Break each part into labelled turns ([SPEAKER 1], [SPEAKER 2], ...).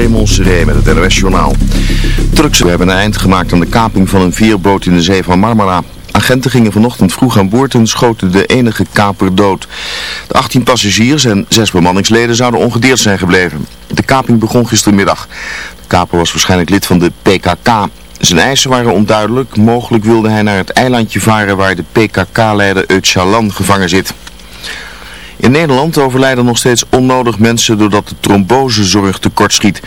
[SPEAKER 1] Raymond met het NOS Journaal. Turkse hebben een eind gemaakt aan de kaping van een veerboot in de zee van Marmara. Agenten gingen vanochtend vroeg aan boord en schoten de enige kaper dood. De 18 passagiers en 6 bemanningsleden zouden ongedeerd zijn gebleven. De kaping begon gistermiddag. De kaper was waarschijnlijk lid van de PKK. Zijn eisen waren onduidelijk. Mogelijk wilde hij naar het eilandje varen waar de PKK-leider Öcalan gevangen zit. In Nederland overlijden nog steeds onnodig mensen doordat de trombosezorg tekortschiet.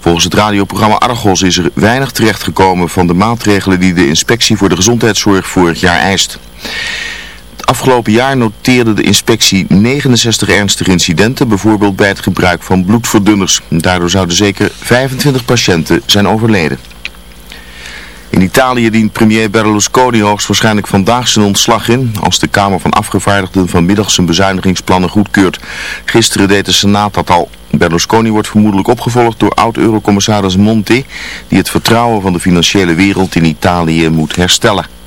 [SPEAKER 1] Volgens het radioprogramma Argos is er weinig terechtgekomen van de maatregelen die de inspectie voor de gezondheidszorg vorig jaar eist. Het afgelopen jaar noteerde de inspectie 69 ernstige incidenten, bijvoorbeeld bij het gebruik van bloedverdunners. Daardoor zouden zeker 25 patiënten zijn overleden. In Italië dient premier Berlusconi hoogstwaarschijnlijk vandaag zijn ontslag in, als de Kamer van Afgevaardigden vanmiddag zijn bezuinigingsplannen goedkeurt. Gisteren deed de Senaat dat al. Berlusconi wordt vermoedelijk opgevolgd door oud-eurocommissaris Monti, die het vertrouwen van de financiële wereld in Italië moet herstellen.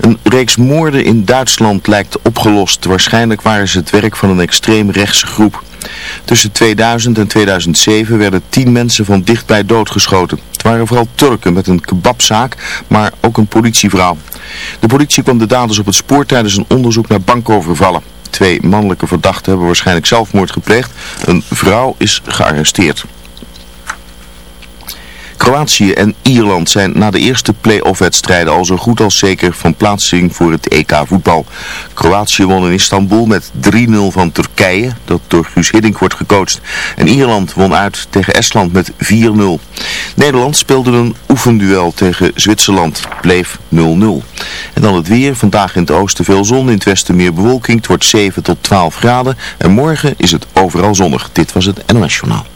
[SPEAKER 1] Een reeks moorden in Duitsland lijkt opgelost. Waarschijnlijk waren ze het werk van een extreemrechtse groep. Tussen 2000 en 2007 werden tien mensen van dichtbij doodgeschoten. Het waren vooral Turken met een kebabzaak, maar ook een politievrouw. De politie kwam de daders op het spoor tijdens een onderzoek naar bankovervallen. Twee mannelijke verdachten hebben waarschijnlijk zelfmoord gepleegd. Een vrouw is gearresteerd. Kroatië en Ierland zijn na de eerste play-off wedstrijden al zo goed als zeker van plaatsing voor het EK voetbal. Kroatië won in Istanbul met 3-0 van Turkije, dat door Guus Hiddink wordt gecoacht. En Ierland won uit tegen Estland met 4-0. Nederland speelde een oefenduel tegen Zwitserland, bleef 0-0. En dan het weer, vandaag in het oosten veel zon, in het westen meer bewolking. Het wordt 7 tot 12 graden en morgen is het overal zonnig. Dit was het NOS Journaal.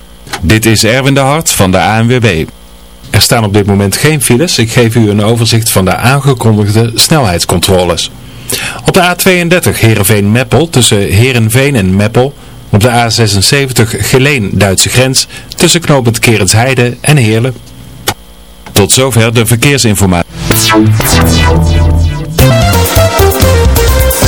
[SPEAKER 2] Dit is Erwin de Hart van de ANWB. Er staan op dit moment geen files. Ik geef u een overzicht van de aangekondigde snelheidscontroles. Op de A32 Heerenveen-Meppel tussen Heerenveen en Meppel. Op de A76 Geleen-Duitse grens tussen knooppunt Kerensheide en Heerlen. Tot zover de verkeersinformatie.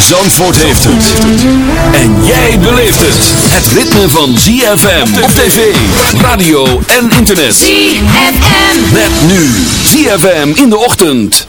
[SPEAKER 3] Zandvoort heeft het. En jij beleeft het. Het ritme van ZFM op tv, radio en internet.
[SPEAKER 4] ZFM.
[SPEAKER 3] Met nu ZFM in de ochtend.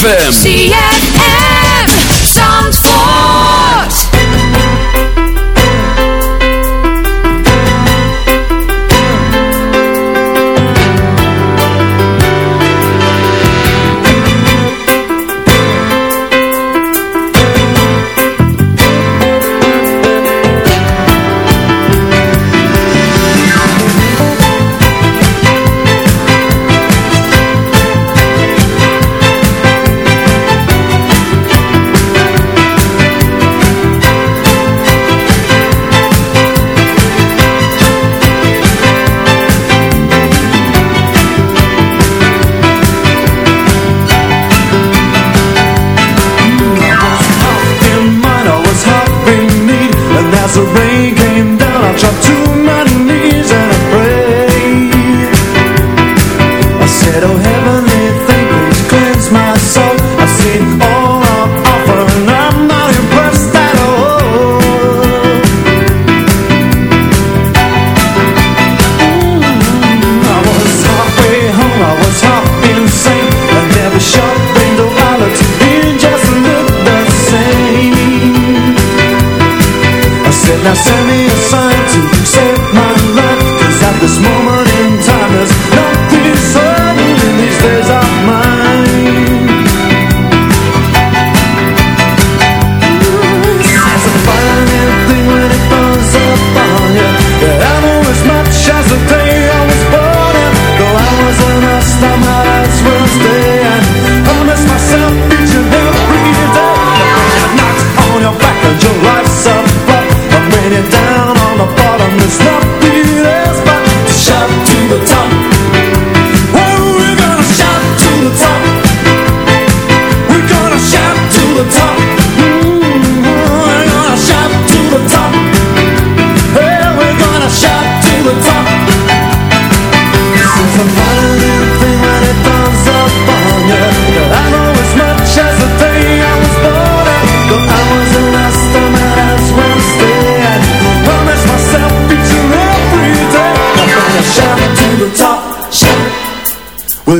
[SPEAKER 3] ZFM.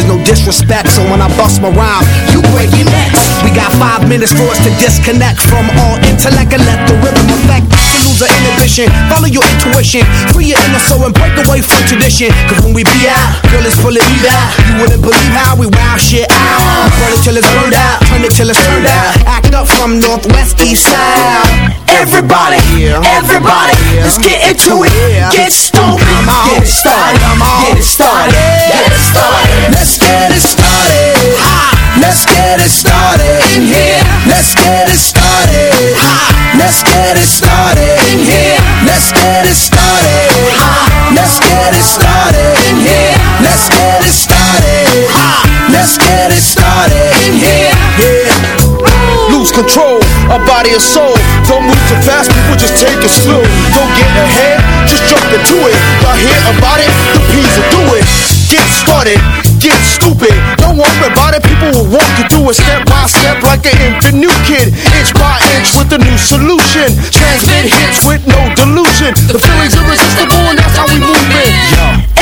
[SPEAKER 5] There's no
[SPEAKER 6] disrespect, so when I bust my rhyme, you break your necks. We got five minutes for us to disconnect from all intellect and let the rhythm affect. Lose our inhibition, follow your intuition, free your inner soul and break away from tradition. Cause when we be out, girl, it's full of out. You wouldn't believe how we wow shit out. Burn it till it's burned out, turn it till it's turned out. Act up from northwest, east side. Everybody, everybody, let's get into it. Get stupid, get it started, get it started, get it started. Let's get it started. Let's get it started in here. Let's get it started. Let's get it started in here. Let's get it started. Let's get it started in here. Let's get it started. Let's get it started in here.
[SPEAKER 7] Lose control, our body and soul. Don't move too fast, people just take it slow. Don't get ahead, just jump into it. Y'all hear about it? The P's will do it. Get started, get stupid. Don't worry about it, people will walk you through it step by step like an infant new kid. Inch by inch with a new solution. Transmit hits with no delusion. The feeling's irresistible and that's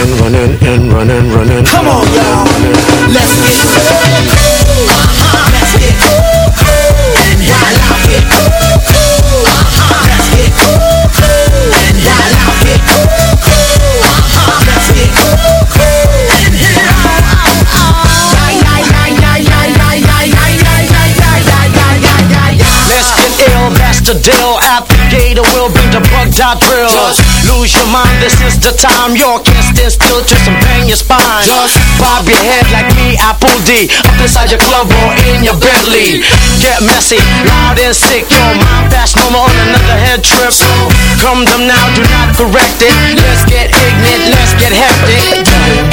[SPEAKER 6] and
[SPEAKER 8] running and running, running.
[SPEAKER 6] Come on, y'all. Let's get it. Uh-huh. Let's get cool. And while out here. Uh-huh. Let's get it. And. Uh-huh. Let's get. And.
[SPEAKER 9] Let's get ill. That's the deal. Out the gate, will be the bug dot drill. Just lose your mind, this is the time. You can't stand still, twist and bang your spine. Just bob your head like me, Apple D. Up inside your club or in your Bentley. Get messy, loud and sick. Your mind fast, no more on another head trip. So come them now, do not correct it. Let's get ignorant, let's get hectic.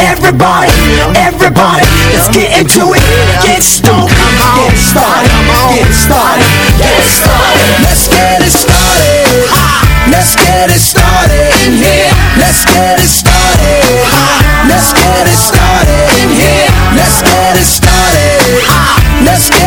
[SPEAKER 6] Everybody, everybody, let's get into it. Get stoned, get started, get started, get started. Let's get it started. Let's get it started in here. Let's get it started. Let's get it started in here. Let's get it started. Let's get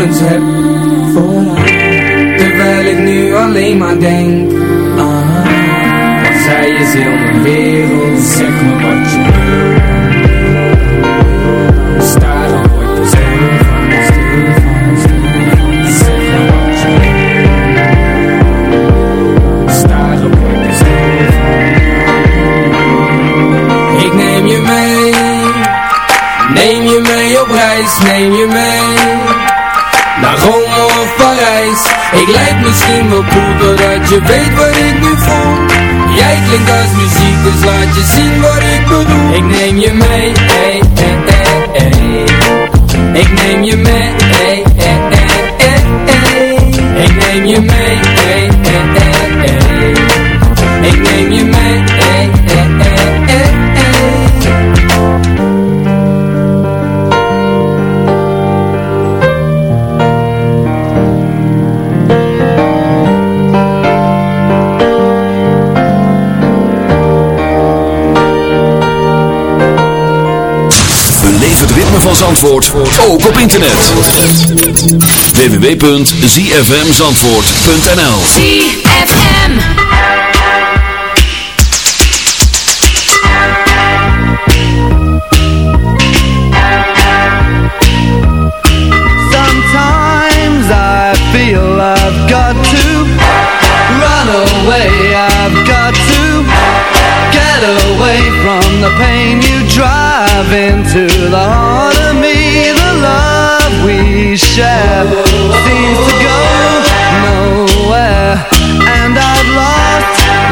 [SPEAKER 10] gevoelens heb Terwijl ik nu alleen maar denk haar Want zij is heel wereld Klinkt als muziek Dus laat je zien wat ik bedoel Ik neem je mee hey, hey, hey, hey. Ik neem je mee
[SPEAKER 3] Zandvoort ook op internet. www.zfmzandvoort.nl
[SPEAKER 5] ZFM
[SPEAKER 8] Sometimes I feel I've got to Run away, I've got to Get away from the pain you drive into the heart.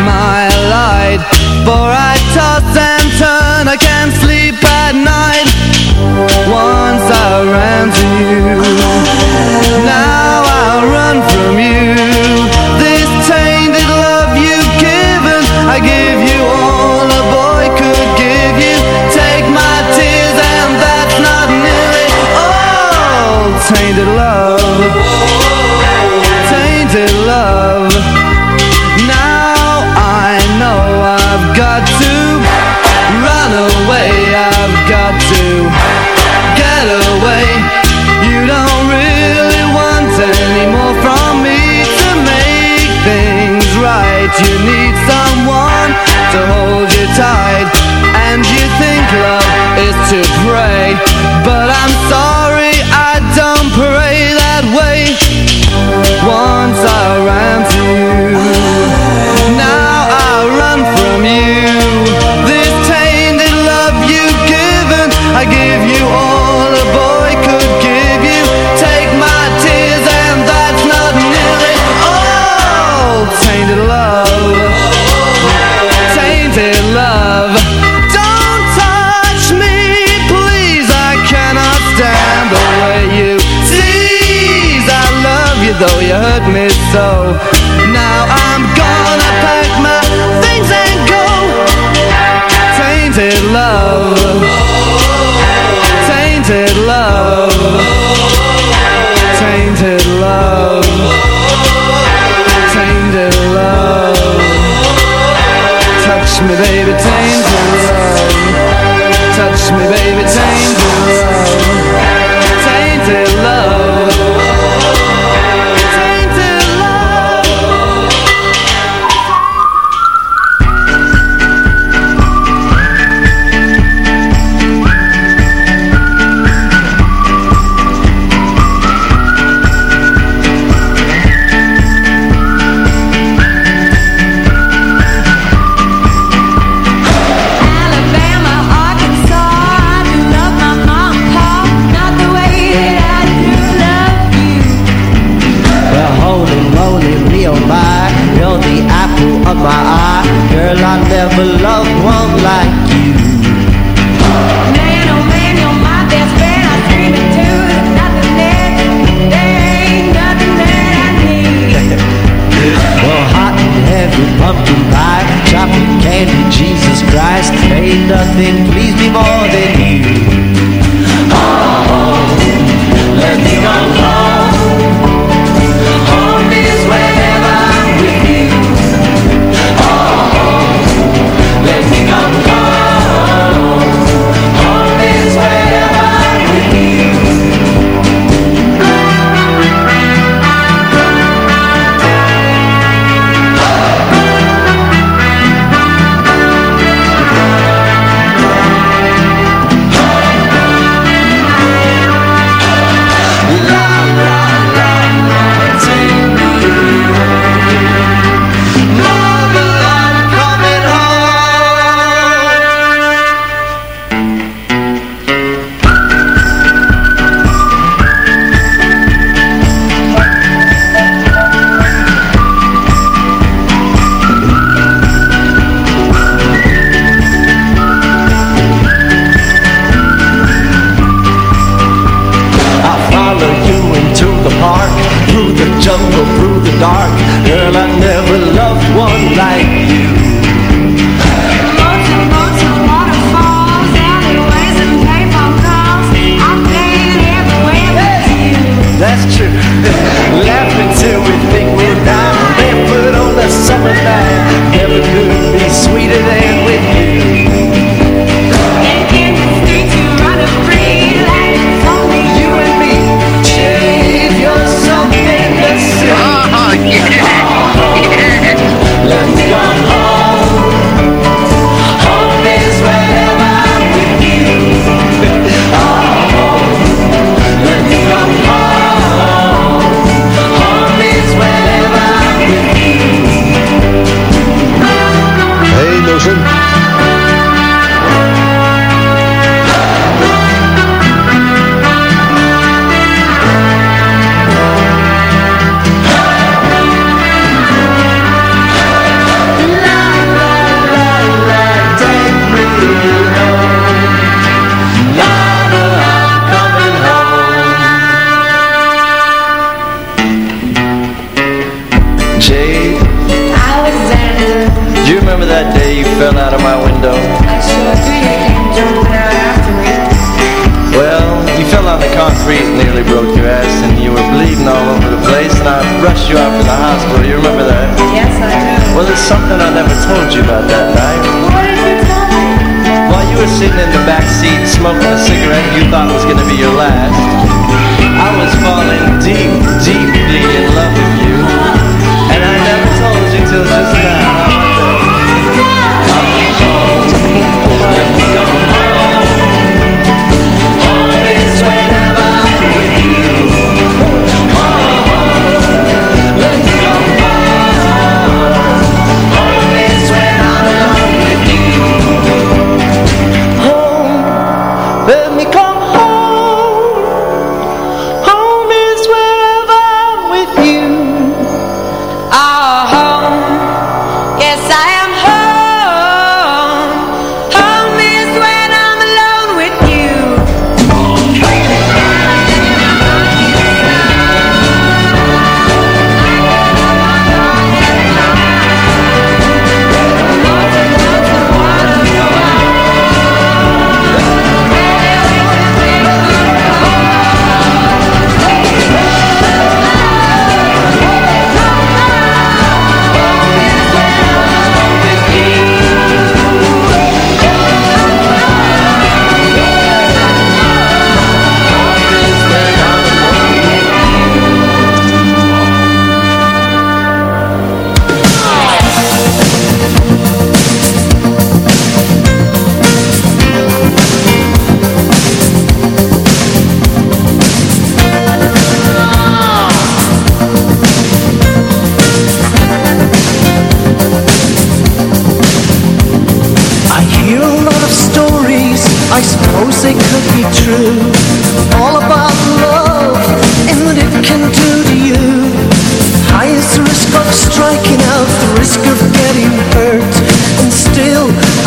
[SPEAKER 8] my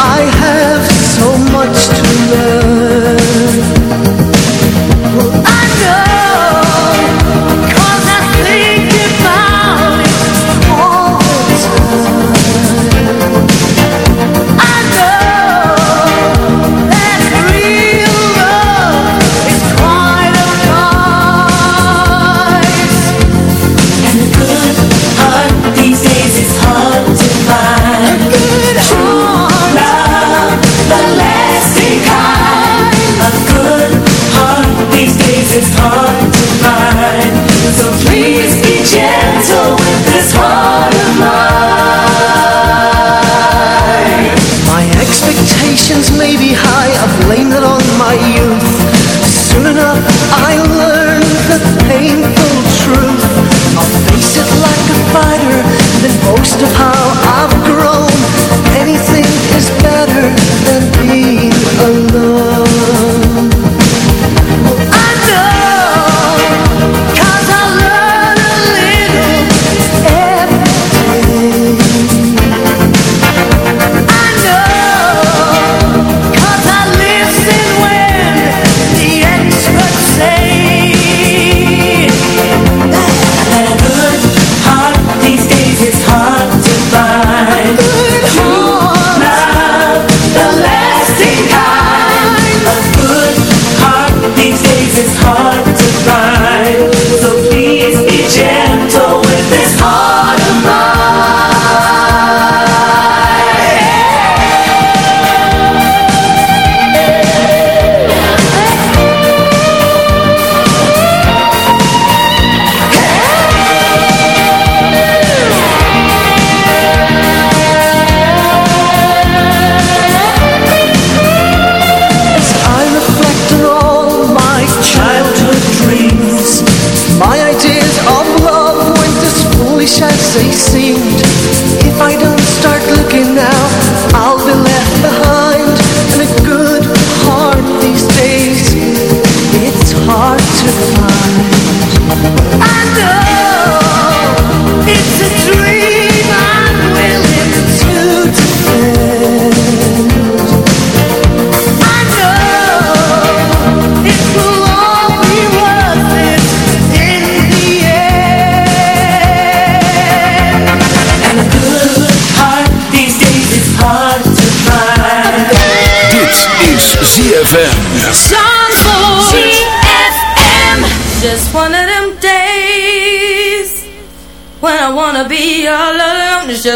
[SPEAKER 8] I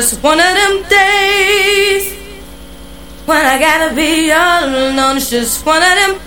[SPEAKER 11] just
[SPEAKER 12] one of them days when I gotta be alone. It's just one of them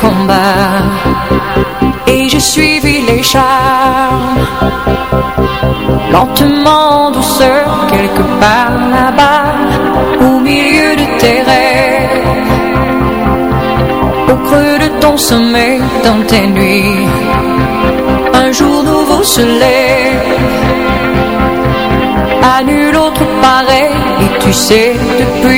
[SPEAKER 5] combat et j'ai suivi les charmes. Lentement, douceur, quelque part là-bas, au milieu de tes rêves, au creux de ton sommeil, dans tes nuits, un jour nouveau se lève. À nul autre pareil, et tu sais depuis